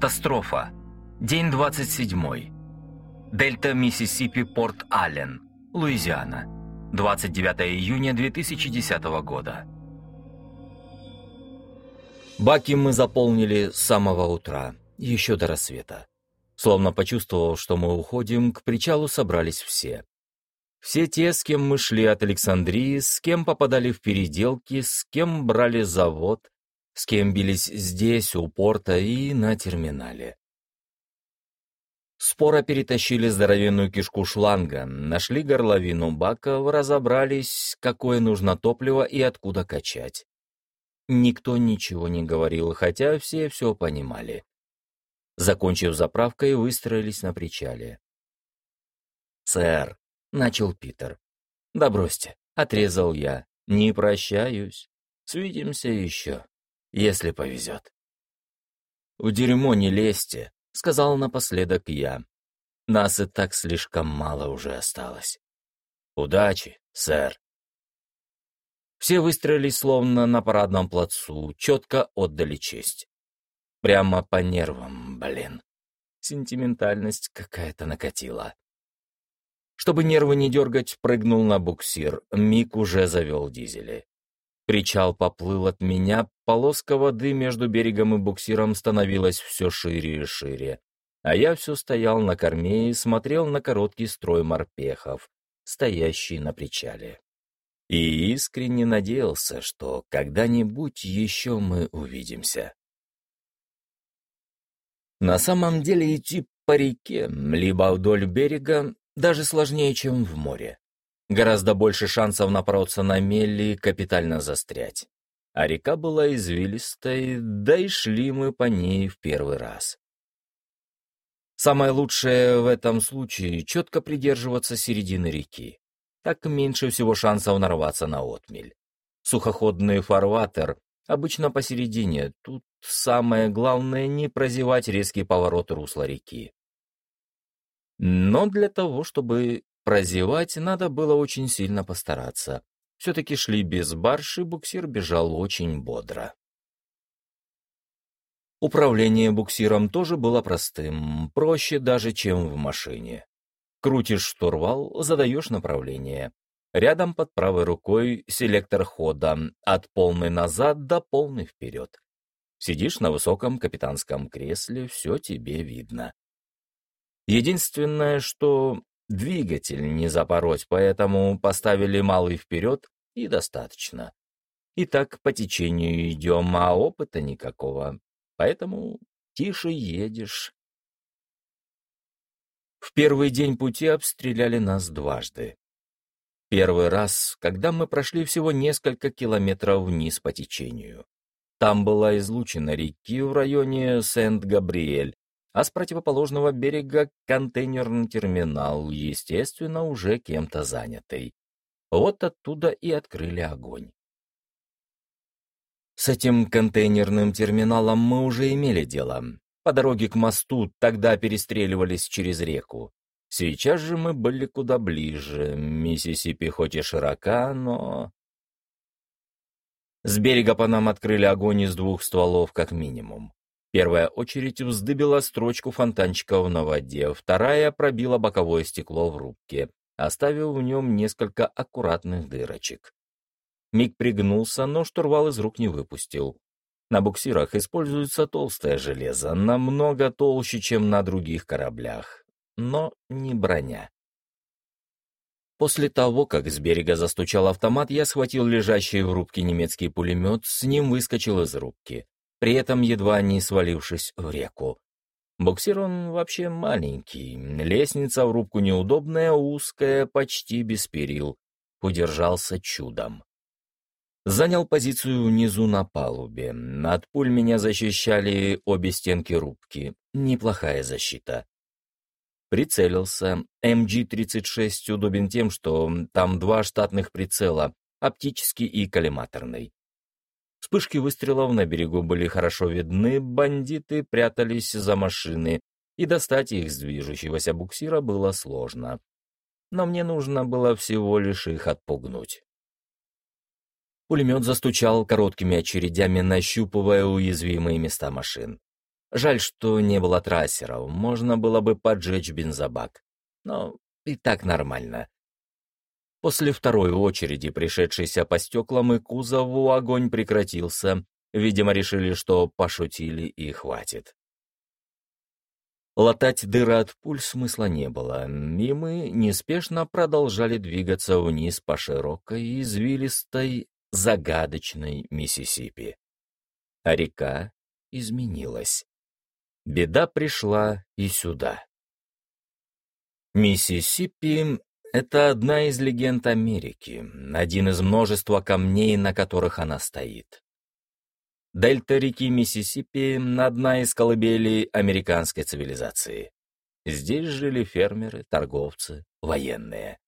Катастрофа. День 27. Дельта Миссисипи, Порт Аллен, Луизиана. 29 июня 2010 года. Баки мы заполнили с самого утра, еще до рассвета. Словно почувствовав, что мы уходим, к причалу собрались все. Все те, с кем мы шли от Александрии, с кем попадали в переделки, с кем брали завод, с кем бились здесь, у порта и на терминале. Спора перетащили здоровенную кишку шланга, нашли горловину бака, разобрались, какое нужно топливо и откуда качать. Никто ничего не говорил, хотя все все понимали. Закончив заправкой, выстроились на причале. «Сэр», — начал Питер. «Да бросьте», — отрезал я. «Не прощаюсь. Свидимся еще, если повезет». «В дерьмо не лезьте», — сказал напоследок я. «Нас и так слишком мало уже осталось». «Удачи, сэр». Все выстроились словно на парадном плацу, четко отдали честь. Прямо по нервам, блин. Сентиментальность какая-то накатила. Чтобы нервы не дергать, прыгнул на буксир. Мик уже завел дизели. Причал поплыл от меня, полоска воды между берегом и буксиром становилась все шире и шире. А я все стоял на корме и смотрел на короткий строй морпехов, стоящий на причале. И искренне надеялся, что когда-нибудь еще мы увидимся. На самом деле идти по реке, либо вдоль берега, даже сложнее, чем в море. Гораздо больше шансов напороться на мели и капитально застрять. А река была извилистой, да и шли мы по ней в первый раз. Самое лучшее в этом случае — четко придерживаться середины реки. Так меньше всего шансов нарваться на отмель. Сухоходный фарватер обычно посередине, тут самое главное — не прозевать резкий поворот русла реки. Но для того, чтобы Прозевать надо было очень сильно постараться. Все-таки шли без барж, и буксир бежал очень бодро. Управление буксиром тоже было простым, проще даже, чем в машине. Крутишь штурвал, задаешь направление. Рядом под правой рукой селектор хода, от полной назад до полной вперед. Сидишь на высоком капитанском кресле, все тебе видно. Единственное, что Двигатель не запороть, поэтому поставили малый вперед и достаточно. И так по течению идем, а опыта никакого. Поэтому тише едешь. В первый день пути обстреляли нас дважды. Первый раз, когда мы прошли всего несколько километров вниз по течению. Там была излучена реки в районе Сент-Габриэль, а с противоположного берега контейнерный терминал, естественно, уже кем-то занятый. Вот оттуда и открыли огонь. С этим контейнерным терминалом мы уже имели дело. По дороге к мосту тогда перестреливались через реку. Сейчас же мы были куда ближе. Миссисипи хоть и широка, но... С берега по нам открыли огонь из двух стволов как минимум. Первая очередь вздыбила строчку фонтанчиков на воде, вторая пробила боковое стекло в рубке, оставив в нем несколько аккуратных дырочек. Миг пригнулся, но штурвал из рук не выпустил. На буксирах используется толстое железо, намного толще, чем на других кораблях, но не броня. После того, как с берега застучал автомат, я схватил лежащий в рубке немецкий пулемет, с ним выскочил из рубки при этом едва не свалившись в реку. Буксир он вообще маленький, лестница в рубку неудобная, узкая, почти без перил. Удержался чудом. Занял позицию внизу на палубе. От пуль меня защищали обе стенки рубки. Неплохая защита. Прицелился. МГ-36 удобен тем, что там два штатных прицела, оптический и коллиматорный. Вспышки выстрелов на берегу были хорошо видны, бандиты прятались за машины, и достать их с движущегося буксира было сложно. Но мне нужно было всего лишь их отпугнуть. Пулемет застучал короткими очередями, нащупывая уязвимые места машин. Жаль, что не было трассеров, можно было бы поджечь бензобак. Но и так нормально. После второй очереди, пришедшейся по стеклам и кузову, огонь прекратился. Видимо, решили, что пошутили и хватит. Латать дыры от пуль смысла не было, и мы неспешно продолжали двигаться вниз по широкой, извилистой, загадочной Миссисипи. А река изменилась. Беда пришла и сюда. Миссисипи — это одна из легенд Америки, один из множества камней, на которых она стоит. Дельта реки Миссисипи — одна из колыбелей американской цивилизации. Здесь жили фермеры, торговцы, военные.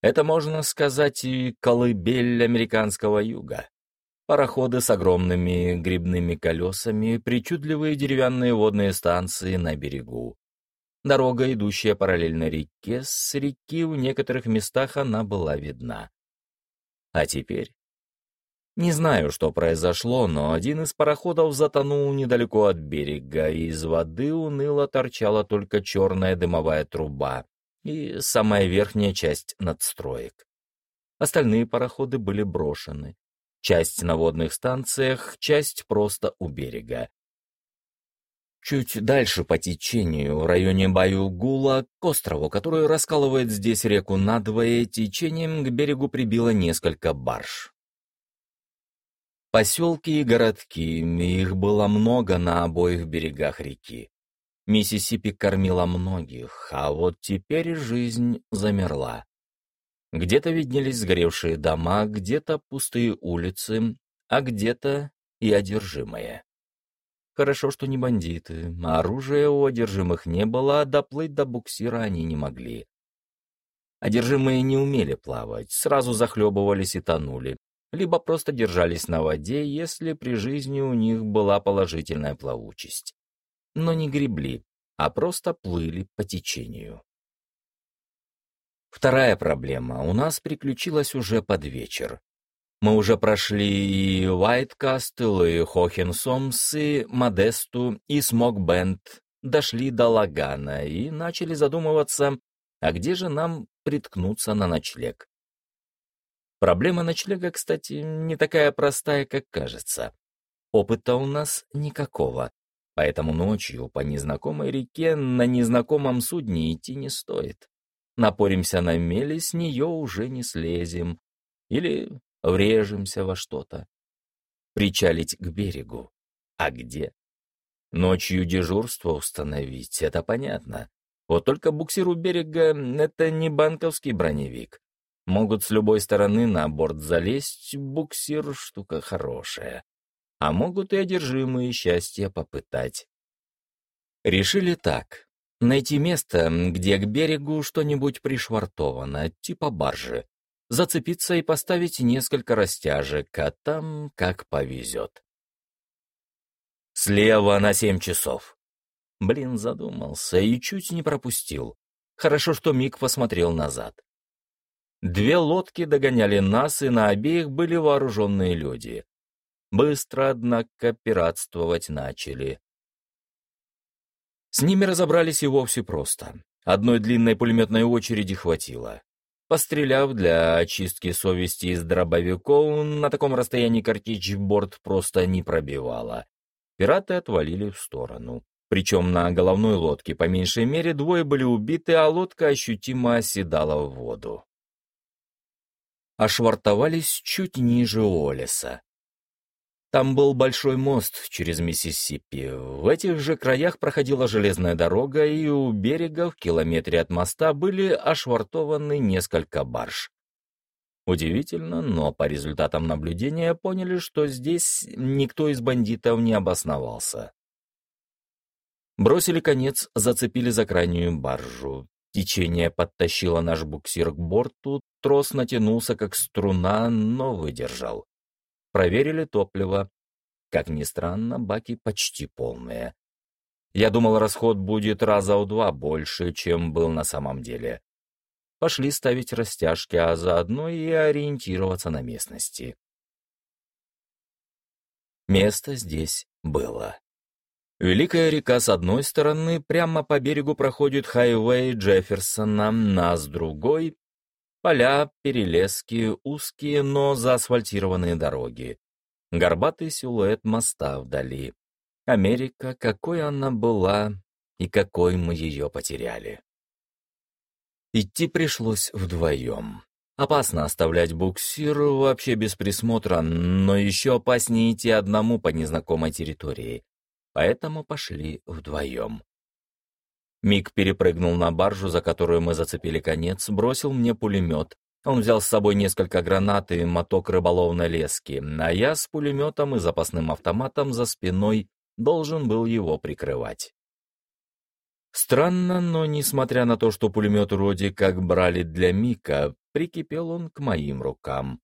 Это, можно сказать, и колыбель американского юга. Пароходы с огромными грибными колесами, причудливые деревянные водные станции на берегу. Дорога, идущая параллельно реке, с реки в некоторых местах она была видна. А теперь не знаю, что произошло, но один из пароходов затонул недалеко от берега, и из воды уныло торчала только черная дымовая труба и самая верхняя часть надстроек. Остальные пароходы были брошены. Часть на водных станциях, часть просто у берега. Чуть дальше по течению, в районе Баюгула, к острову, который раскалывает здесь реку надвое, течением к берегу прибило несколько барж. Поселки и городки, их было много на обоих берегах реки. Миссисипи кормила многих, а вот теперь жизнь замерла. Где-то виднелись сгоревшие дома, где-то пустые улицы, а где-то и одержимые. Хорошо, что не бандиты, оружия у одержимых не было, а доплыть до буксира они не могли. Одержимые не умели плавать, сразу захлебывались и тонули, либо просто держались на воде, если при жизни у них была положительная плавучесть. Но не гребли, а просто плыли по течению. Вторая проблема у нас приключилась уже под вечер. Мы уже прошли и Уайткастл, и Хохенсомс, и Модесту, и Смокбенд, дошли до Лагана и начали задумываться, а где же нам приткнуться на ночлег. Проблема ночлега, кстати, не такая простая, как кажется. Опыта у нас никакого, поэтому ночью по незнакомой реке на незнакомом судне идти не стоит. Напоримся на мели, с нее уже не слезем. Или врежемся во что-то. Причалить к берегу. А где? Ночью дежурство установить, это понятно. Вот только буксир у берега — это не банковский броневик. Могут с любой стороны на борт залезть, буксир — штука хорошая. А могут и одержимые счастья попытать. Решили так. Найти место, где к берегу что-нибудь пришвартовано, типа баржи. Зацепиться и поставить несколько растяжек, а там как повезет. Слева на семь часов. Блин, задумался и чуть не пропустил. Хорошо, что Мик посмотрел назад. Две лодки догоняли нас, и на обеих были вооруженные люди. Быстро, однако, пиратствовать начали. С ними разобрались и вовсе просто. Одной длинной пулеметной очереди хватило. Постреляв для очистки совести из дробовиков, на таком расстоянии картечь борт просто не пробивала. Пираты отвалили в сторону. Причем на головной лодке по меньшей мере двое были убиты, а лодка ощутимо оседала в воду ошвартовались чуть ниже Олеса. Там был большой мост через Миссисипи. В этих же краях проходила железная дорога, и у берега в километре от моста были ошвартованы несколько барж. Удивительно, но по результатам наблюдения поняли, что здесь никто из бандитов не обосновался. Бросили конец, зацепили за крайнюю баржу. Течение подтащило наш буксир к борту, трос натянулся как струна, но выдержал. Проверили топливо. Как ни странно, баки почти полные. Я думал, расход будет раза в два больше, чем был на самом деле. Пошли ставить растяжки, а заодно и ориентироваться на местности. Место здесь было. Великая река с одной стороны, прямо по берегу проходит хайвей Джефферсона, а с другой — поля, перелески, узкие, но заасфальтированные дороги. Горбатый силуэт моста вдали. Америка, какой она была и какой мы ее потеряли. Идти пришлось вдвоем. Опасно оставлять буксир вообще без присмотра, но еще опаснее идти одному по незнакомой территории поэтому пошли вдвоем. Мик перепрыгнул на баржу, за которую мы зацепили конец, бросил мне пулемет. Он взял с собой несколько гранат и моток рыболовной лески, а я с пулеметом и запасным автоматом за спиной должен был его прикрывать. Странно, но несмотря на то, что пулемет вроде как брали для Мика, прикипел он к моим рукам.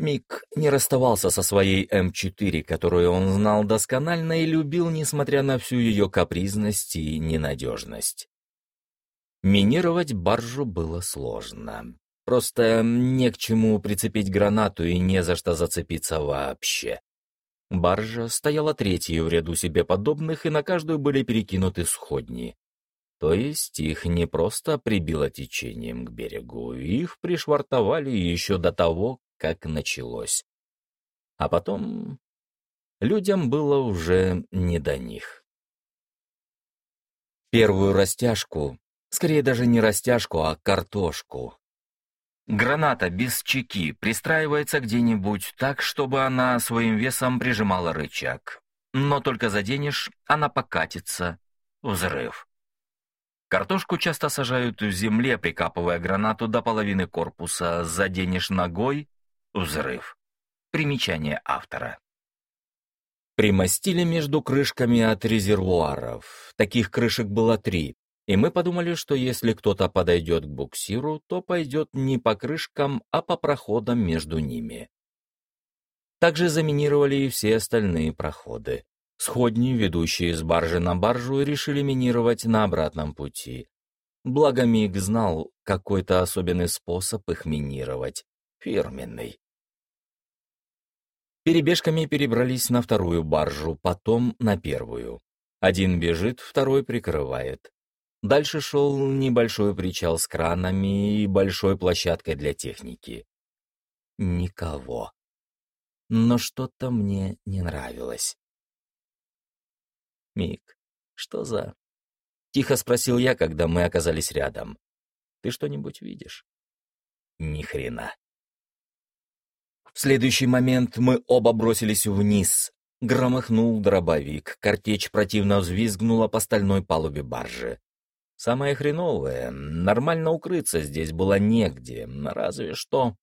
Мик не расставался со своей М4, которую он знал досконально и любил, несмотря на всю ее капризность и ненадежность. Минировать баржу было сложно. Просто не к чему прицепить гранату и не за что зацепиться вообще. Баржа стояла третьей в ряду себе подобных, и на каждую были перекинуты сходни. То есть их не просто прибило течением к берегу, их пришвартовали еще до того, как началось. А потом людям было уже не до них. Первую растяжку, скорее даже не растяжку, а картошку. Граната без чеки пристраивается где-нибудь так, чтобы она своим весом прижимала рычаг. Но только заденешь, она покатится. Взрыв. Картошку часто сажают в земле, прикапывая гранату до половины корпуса. Заденешь ногой Взрыв. Примечание автора. Примостили между крышками от резервуаров. Таких крышек было три, и мы подумали, что если кто-то подойдет к буксиру, то пойдет не по крышкам, а по проходам между ними. Также заминировали и все остальные проходы. Сходни, ведущие с баржи на баржу, решили минировать на обратном пути. Благо Миг знал какой-то особенный способ их минировать фирменный. Перебежками перебрались на вторую баржу, потом на первую. Один бежит, второй прикрывает. Дальше шел небольшой причал с кранами и большой площадкой для техники. Никого. Но что-то мне не нравилось. «Мик, что за...» — тихо спросил я, когда мы оказались рядом. «Ты что-нибудь видишь?» «Ни хрена». В следующий момент мы оба бросились вниз. Громыхнул дробовик, картечь противно взвизгнула по стальной палубе баржи. Самое хреновое, нормально укрыться здесь было негде, разве что...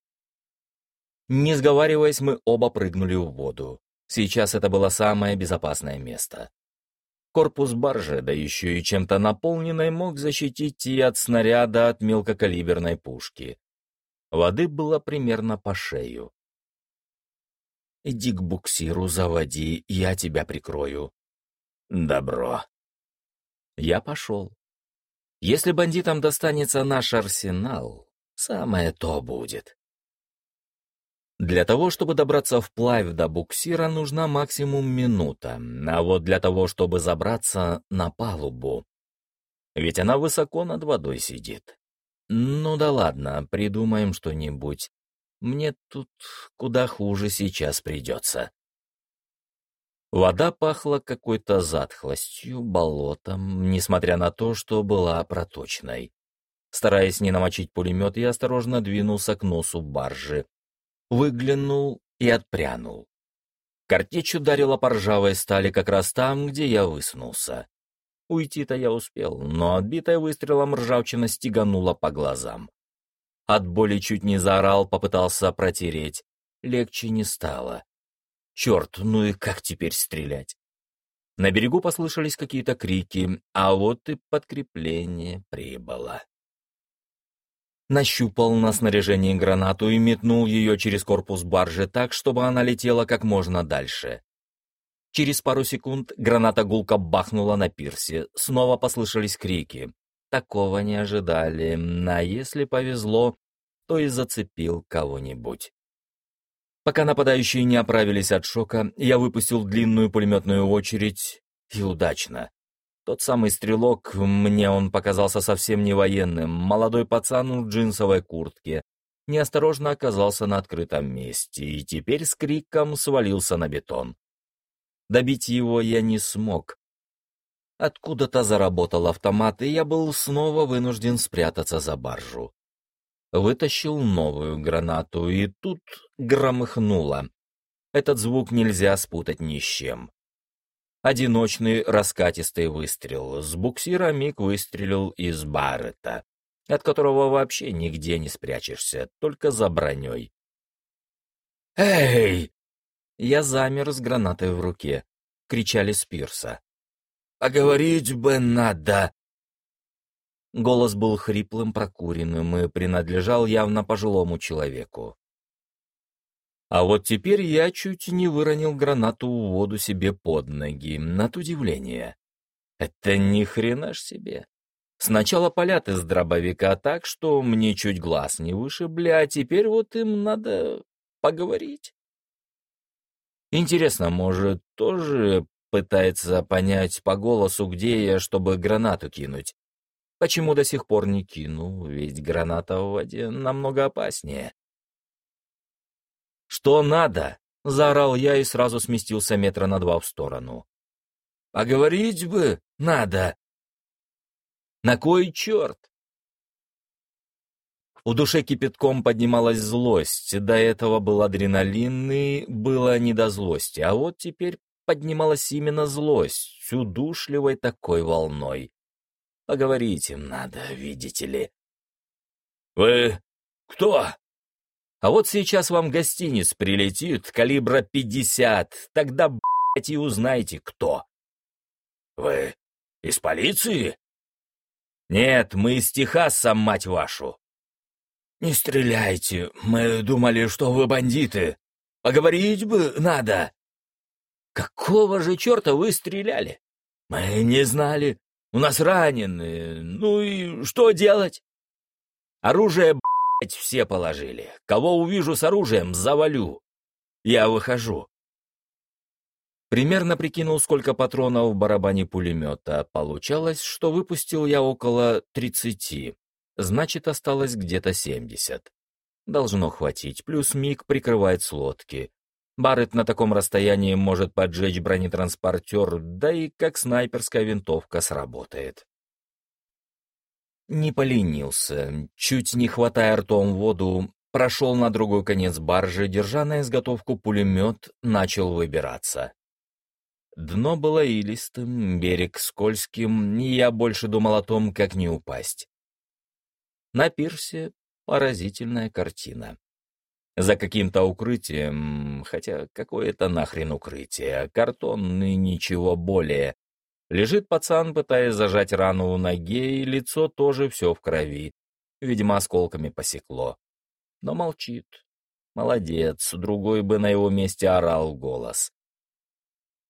Не сговариваясь, мы оба прыгнули в воду. Сейчас это было самое безопасное место. Корпус баржи, да еще и чем-то наполненной, мог защитить и от снаряда, от мелкокалиберной пушки. Воды было примерно по шею. Иди к буксиру, заводи, я тебя прикрою. Добро. Я пошел. Если бандитам достанется наш арсенал, самое то будет. Для того, чтобы добраться вплавь до буксира, нужна максимум минута, а вот для того, чтобы забраться на палубу, ведь она высоко над водой сидит. Ну да ладно, придумаем что-нибудь. Мне тут куда хуже сейчас придется. Вода пахла какой-то затхлостью, болотом, несмотря на то, что была проточной. Стараясь не намочить пулемет, я осторожно двинулся к носу баржи. Выглянул и отпрянул. Картечь ударила по ржавой стали как раз там, где я высунулся. Уйти-то я успел, но отбитая выстрелом ржавчина стеганула по глазам. От боли чуть не заорал, попытался протереть. Легче не стало. Черт, ну и как теперь стрелять? На берегу послышались какие-то крики, а вот и подкрепление прибыло. Нащупал на снаряжении гранату и метнул ее через корпус баржи так, чтобы она летела как можно дальше. Через пару секунд граната гулко бахнула на пирсе, снова послышались крики. Такого не ожидали, а если повезло, то и зацепил кого-нибудь. Пока нападающие не оправились от шока, я выпустил длинную пулеметную очередь. И удачно. Тот самый стрелок, мне он показался совсем не военным, молодой пацан в джинсовой куртке, неосторожно оказался на открытом месте и теперь с криком свалился на бетон. Добить его я не смог. Откуда-то заработал автомат, и я был снова вынужден спрятаться за баржу. Вытащил новую гранату, и тут громыхнуло. Этот звук нельзя спутать ни с чем. Одиночный раскатистый выстрел. С буксира Мик выстрелил из Баррета от которого вообще нигде не спрячешься, только за броней. «Эй!» Я замер с гранатой в руке. Кричали с пирса. «Поговорить бы надо!» Голос был хриплым, прокуренным и принадлежал явно пожилому человеку. А вот теперь я чуть не выронил гранату в воду себе под ноги, от удивления. Это ни хрена ж себе. Сначала палят из дробовика так, что мне чуть глаз не вышибли, а теперь вот им надо поговорить. Интересно, может, тоже пытается понять по голосу, где я, чтобы гранату кинуть? Почему до сих пор не кину, ведь граната в воде намного опаснее. «Что надо?» — заорал я и сразу сместился метра на два в сторону. «Поговорить бы надо!» На кой черт? У души кипятком поднималась злость, до этого был адреналин и было не до злости, а вот теперь поднималась именно злость, удушливой такой волной. Поговорить им надо, видите ли. «Вы кто?» «А вот сейчас вам гостиниц прилетит, калибра пятьдесят, тогда, блядь, и узнайте, кто». «Вы из полиции?» «Нет, мы из Техаса, мать вашу!» «Не стреляйте, мы думали, что вы бандиты. Поговорить бы надо!» «Какого же черта вы стреляли?» «Мы не знали. У нас раненые. Ну и что делать?» «Оружие, блядь, все положили. Кого увижу с оружием, завалю. Я выхожу. Примерно прикинул, сколько патронов в барабане пулемета. Получалось, что выпустил я около 30. Значит, осталось где-то 70. Должно хватить, плюс Миг прикрывает с лодки. Барретт на таком расстоянии может поджечь бронетранспортер, да и как снайперская винтовка сработает. Не поленился, чуть не хватая ртом воду, прошел на другой конец баржи, держа на изготовку пулемет, начал выбираться. Дно было илистым, берег скользким, и я больше думал о том, как не упасть. На пирсе поразительная картина. За каким-то укрытием, хотя какое это нахрен укрытие, картон и ничего более. Лежит пацан, пытаясь зажать рану у ноге, и лицо тоже все в крови. Видимо, осколками посекло. Но молчит. Молодец, другой бы на его месте орал голос.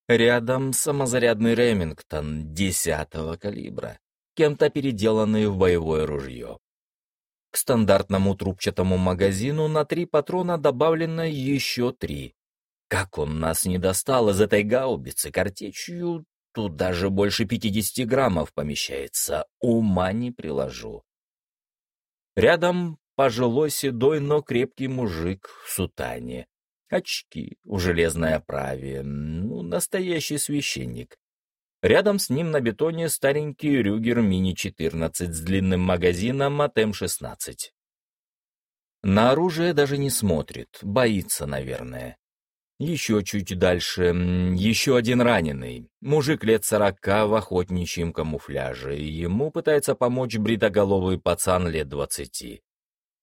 Рядом самозарядный Ремингтон десятого калибра, кем-то переделанный в боевое ружье. К стандартному трубчатому магазину на три патрона добавлено еще три. Как он нас не достал из этой гаубицы картечью, тут даже больше 50 граммов помещается, ума не приложу. Рядом пожилой седой, но крепкий мужик в сутане. Очки в железной оправе. Ну, настоящий священник. Рядом с ним на бетоне старенький Рюгер Мини-14 с длинным магазином от М-16. На оружие даже не смотрит, боится, наверное. Еще чуть дальше, еще один раненый. Мужик лет сорока в охотничьем камуфляже, ему пытается помочь бритоголовый пацан лет двадцати.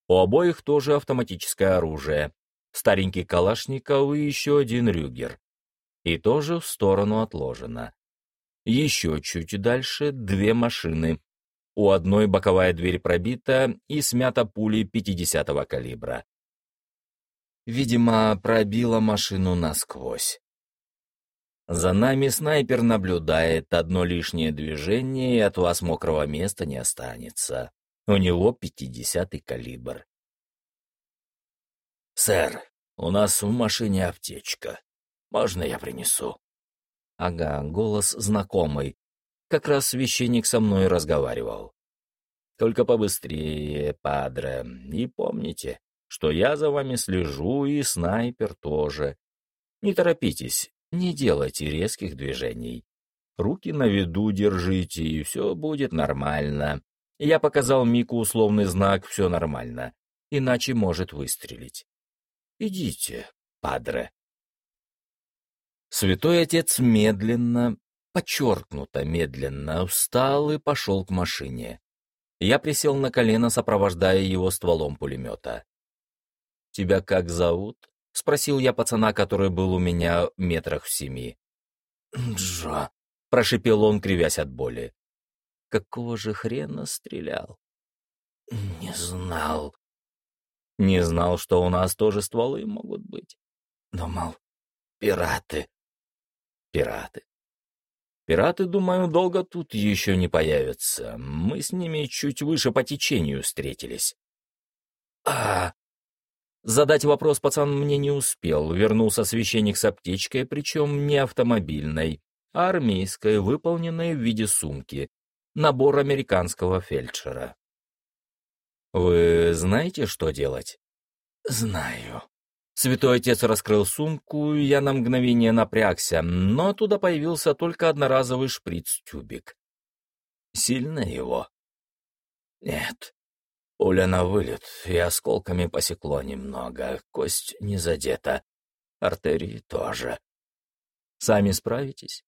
У обоих тоже автоматическое оружие, старенький Калашников и еще один Рюгер. И тоже в сторону отложено. Еще чуть дальше две машины. У одной боковая дверь пробита и смята пулей 50-го калибра. Видимо, пробила машину насквозь. За нами снайпер наблюдает, одно лишнее движение, и от вас мокрого места не останется. У него 50-й калибр. «Сэр, у нас в машине аптечка. Можно я принесу?» Ага, голос знакомый. Как раз священник со мной разговаривал. Только побыстрее, падре, и помните, что я за вами слежу, и снайпер тоже. Не торопитесь, не делайте резких движений. Руки на виду держите, и все будет нормально. Я показал Мику условный знак «все нормально», иначе может выстрелить. Идите, падре. Святой отец медленно, подчеркнуто медленно, встал и пошел к машине. Я присел на колено, сопровождая его стволом пулемета. «Тебя как зовут?» — спросил я пацана, который был у меня метрах в семи. «Джо», — прошипел он, кривясь от боли. «Какого же хрена стрелял?» «Не знал». «Не знал, что у нас тоже стволы могут быть?» «Думал, пираты». «Пираты? Пираты, думаю, долго тут еще не появятся. Мы с ними чуть выше по течению встретились. А... Задать вопрос пацан мне не успел. Вернулся священник с аптечкой, причем не автомобильной, а армейской, выполненной в виде сумки. Набор американского фельдшера. «Вы знаете, что делать?» «Знаю», Святой отец раскрыл сумку, и я на мгновение напрягся, но оттуда появился только одноразовый шприц-тюбик. Сильно его? Нет. Пуля на вылет, и осколками посекло немного, кость не задета. Артерии тоже. Сами справитесь?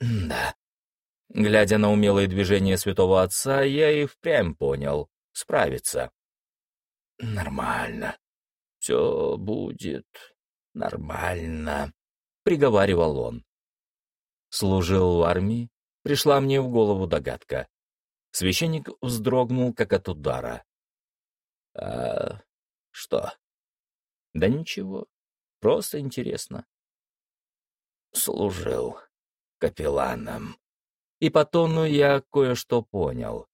Да. Глядя на умелые движения святого отца, я и впрямь понял. Справиться. Нормально все будет нормально», — приговаривал он. Служил в армии, пришла мне в голову догадка. Священник вздрогнул, как от удара. «А что?» «Да ничего, просто интересно». «Служил капелланом». И по тону я кое-что понял.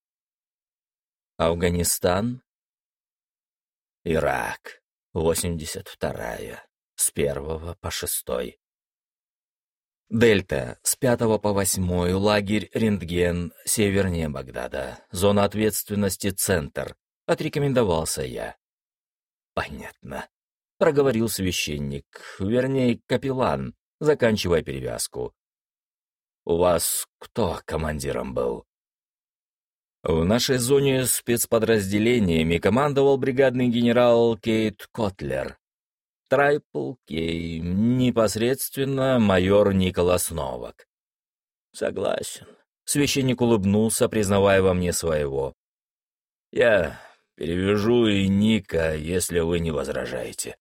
Афганистан, Ирак. 82-я, с первого по шестой. Дельта, с пятого по восьмой, лагерь Рентген, севернее Багдада, зона ответственности Центр, отрекомендовался я. Понятно, проговорил священник, вернее, капеллан, заканчивая перевязку. У вас кто командиром был? В нашей зоне спецподразделениями командовал бригадный генерал Кейт Котлер. Трайпл Кей, непосредственно майор Николас Новак. Согласен. Священник улыбнулся, признавая во мне своего. Я перевяжу и Ника, если вы не возражаете.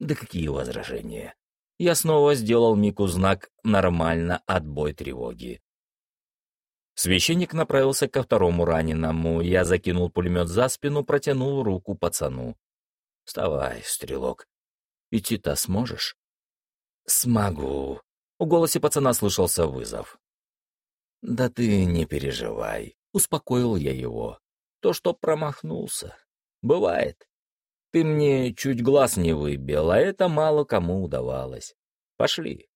Да какие возражения? Я снова сделал Мику знак «Нормально, отбой тревоги». Священник направился ко второму раненому. Я закинул пулемет за спину, протянул руку пацану. «Вставай, стрелок. Идти-то сможешь?» «Смогу». В голосе пацана слышался вызов. «Да ты не переживай», — успокоил я его. «То, что промахнулся. Бывает. Ты мне чуть глаз не выбил, а это мало кому удавалось. Пошли».